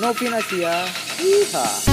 Novinasia. Ah. Yeehaw.